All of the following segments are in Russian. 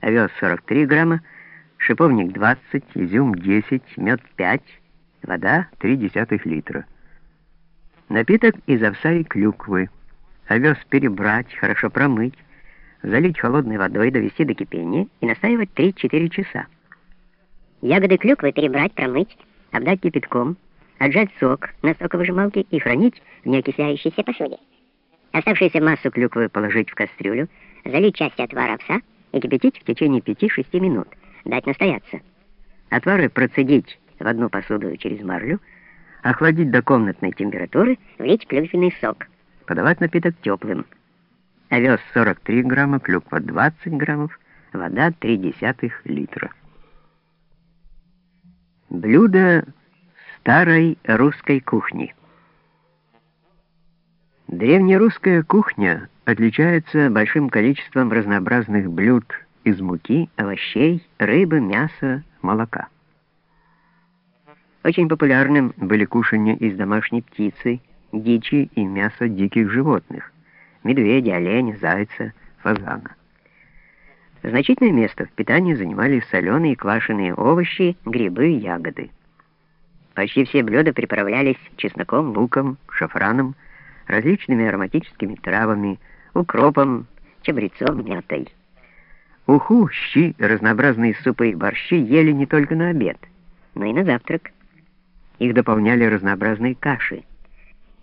овес 43 грамма, шиповник 20, изюм 10, мед 5, вода 0,3 литра. Напиток из овса и клюквы. Овес перебрать, хорошо промыть, залить холодной водой, довести до кипения и настаивать 3-4 часа. Ягоды клюквы перебрать, промыть, обдать кипятком, отжать сок на соковыжималке и хранить в неокисляющейся посуде. Оставшуюся массу клюквы положить в кастрюлю, залить часть отвара овса и кипятить в течение 5-6 минут, дать настояться. Отвары процедить в одну посуду через марлю, охладить до комнатной температуры, влить клюквенный сок. Подавать напиток теплым. Овес 43 грамма, клюква 20 граммов, вода 0,3 литра. Блюдо старой русской кухни. Древнерусская кухня отличается большим количеством разнообразных блюд из муки, овощей, рыбы, мяса, молока. Очень популярным были кушания из домашней птицы, дичи и мяса диких животных – медведя, оленя, зайца, фазана. Значительное место в питании занимали соленые и квашеные овощи, грибы ягоды. Почти все блюда приправлялись чесноком, луком, шафраном, различными ароматическими травами, укропом, чабрецом, мятой. Уху, щи, разнообразные супы и борщи ели не только на обед, но и на завтрак. Их дополняли разнообразные каши.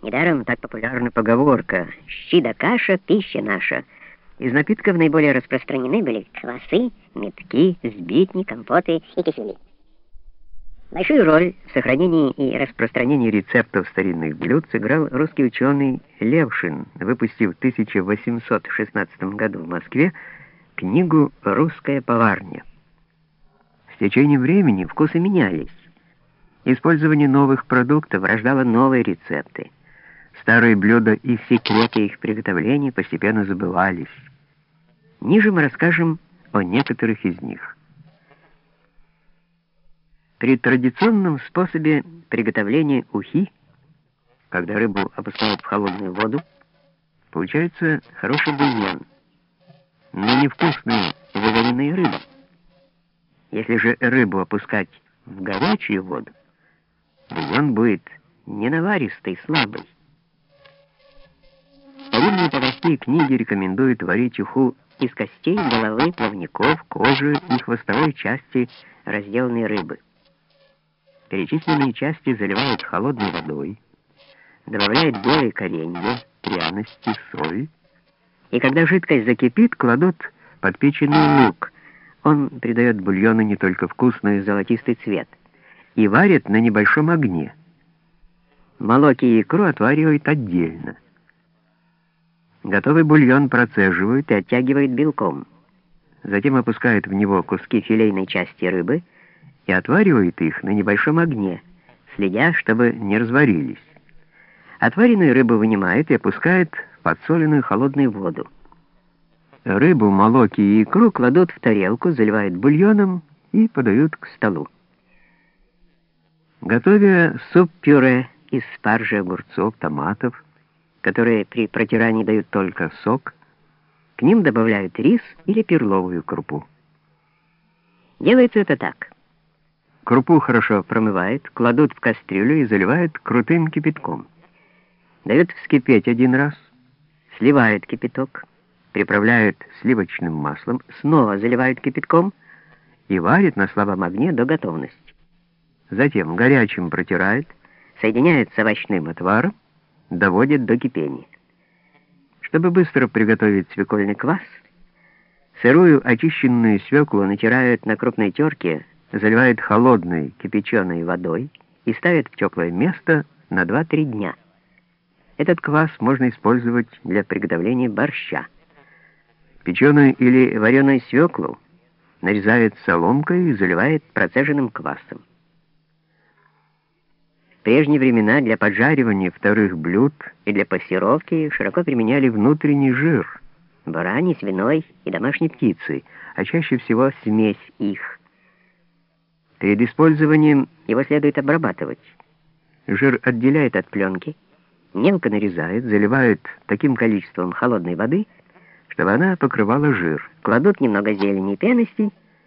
Недаром так популярна поговорка «щи да каша, пища наша». Из напитков наиболее распространены были квасы, метки, сбитни, компоты и кисели. Большую роль в сохранении и распространении рецептов старинных блюд сыграл русский ученый Левшин, выпустив в 1816 году в Москве книгу «Русская поварня». С течением времени вкусы менялись. Использование новых продуктов рождало новые рецепты. Старые блюда и секреты их приготовления постепенно забывались. Ниже мы расскажем о некоторых из них. При традиционном способе приготовления ухи, когда рыбу опускают в холодную воду, получается хороший бульон, но невкусные заваренные рыбы. Если же рыбу опускать в горячую воду, бульон будет не наваристый, слабый. Старинные поварские книги рекомендуют варить уху из костей, головы, плавников, кожи и хвостовой части разделанной рыбы. Перечисленные части заливают холодной водой, добавляют белое коренье, пряности, соль, и когда жидкость закипит, кладут подпеченный лук. Он придает бульону не только вкусный золотистый цвет, и варят на небольшом огне. Молоки и икру отваривают отдельно. Готовый бульон процеживают и оттягивают белком. Затем опускают в него куски филейной части рыбы — и отваривает их на небольшом огне, следя, чтобы не разварились. Отваренную рыбу вынимает и опускает в подсоленную холодную воду. Рыбу, молоки и икру кладут в тарелку, заливают бульоном и подают к столу. Готовя суп-пюре из спаржи, огурцов, томатов, которые при протирании дают только сок, к ним добавляют рис или перловую крупу. Делается это так. Крупу хорошо промывают, кладут в кастрюлю и заливают крутым кипятком. Дают вскипеть один раз, сливают кипяток, приправляют сливочным маслом, снова заливают кипятком и варят на слабом огне до готовности. Затем горячим протирают, соединяют с овощным отваром, доводят до кипения. Чтобы быстро приготовить свекольный квас, сырую очищенную свеклу натирают на крупной терке заливают холодной кипяченой водой и ставят в теплое место на 2-3 дня. Этот квас можно использовать для приготовления борща. Печеную или вареную свеклу нарезают соломкой и заливают процеженным квасом. В прежние времена для поджаривания вторых блюд и для пассировки широко применяли внутренний жир – барани, свиной и домашней птицы, а чаще всего смесь их – Перед использованием его следует обрабатывать. Жир отделяет от пленки, мелко нарезают, заливают таким количеством холодной воды, чтобы она покрывала жир. Кладут немного зелени и пряностей,